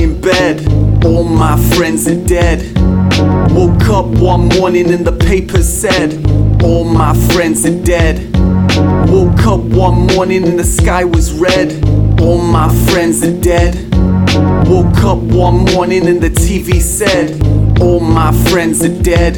in bed. All my friends are dead. Woke up one morning and the paper said, All my friends are dead. Woke up one morning and the sky was red. All my friends are dead. Woke up one morning and the TV said, All my friends are dead.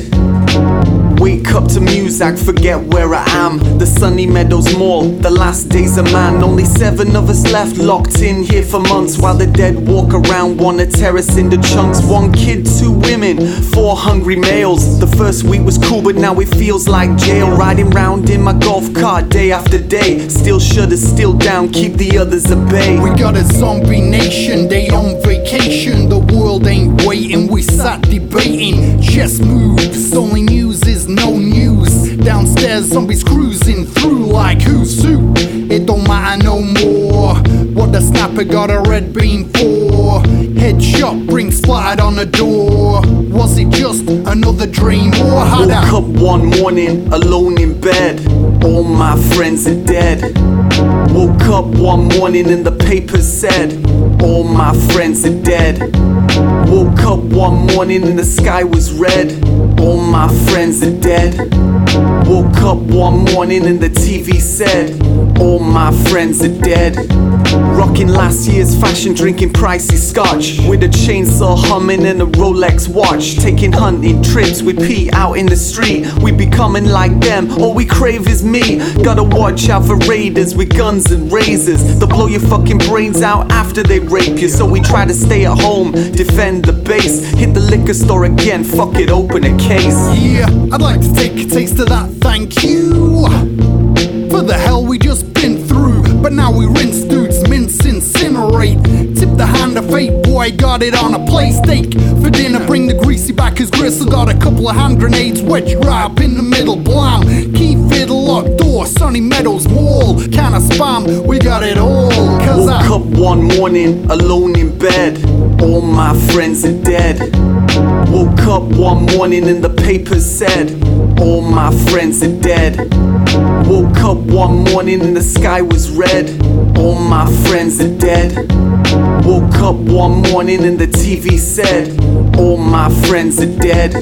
Wake up to music, forget where I am. The Sunny Meadows Mall, the last days of man. Only seven of us left, locked in here for months. While the dead walk around, wanna us into chunks. One kid, two women, four hungry males. The first week was cool, but now it feels like jail. Riding round in my golf cart day after day. Still shutters, still down, keep the others at bay. We got a zombie nation, they on vacation. The world ain't waiting, we sat debating. Chess moves, only news is no news. Downstairs, zombies cruising through like who's who. It don't matter no more. What the snapper got a red beam for? Headshot brings splattered on the door. Was it just another dream or had Woke I? up one morning alone in bed. All my friends are dead. Woke up one morning and the paper said, All my friends are dead. Woke up one morning and the sky was red. All my friends are dead. Woke up one morning and the TV said, All my friends are dead. Rocking last year's fashion, drinking pricey scotch. With a chainsaw humming and a Rolex watch. Taking hunting trips with Pete out in the street. We becoming like them, all we crave is me. Gotta watch out for raiders with guns and razors. They'll blow your fucking brains out after they rape you. So we try to stay at home, defend the base. Hit the liquor store again, fuck it, open a case. Yeah, I'd like to take a taste of that, thank you. For the hell we just boy, got it on a play steak. For dinner, bring the greasy back, cause Gristle got a couple of hand grenades. Wedge right up in the middle, blam. Key fiddle, locked door, Sunny Meadows Mall. Can of spam, we got it all. Cause I. Woke up one morning alone in bed. All my friends are dead. Woke up one morning and the paper said, All my friends are dead. Woke up one morning and the sky was red. All my friends are dead. Woke up one morning and the TV said, All my friends are dead.